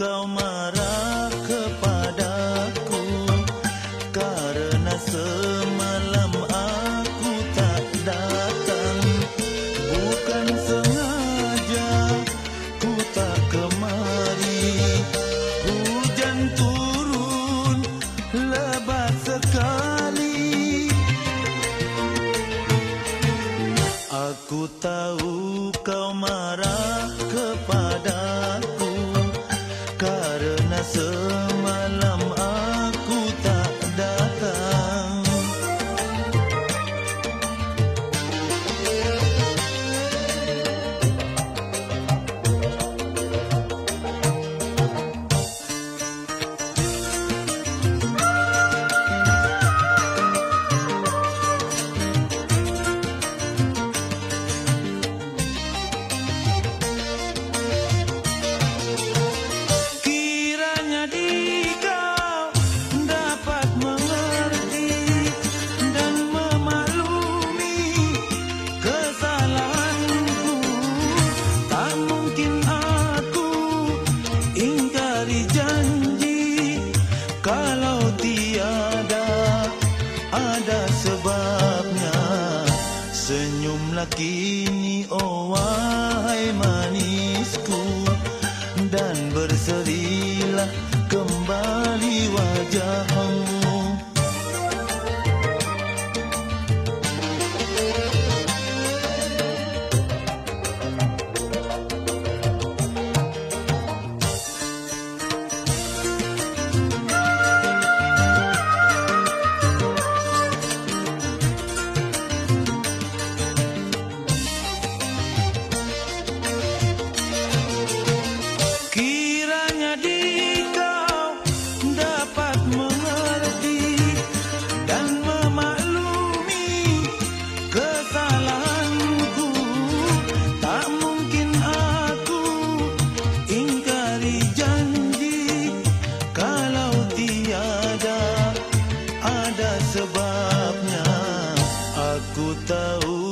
Kau marah kepadaku Karena semalam aku tak datang. Bukan sengaja ku tak kemari. Hujan turun lebat sekali. Aku tahu kau marah kepadaku Kalau tiada ada sebabnya. Senyumlah kini oh wahai manisku dan berserilah sebabnya Aku tahu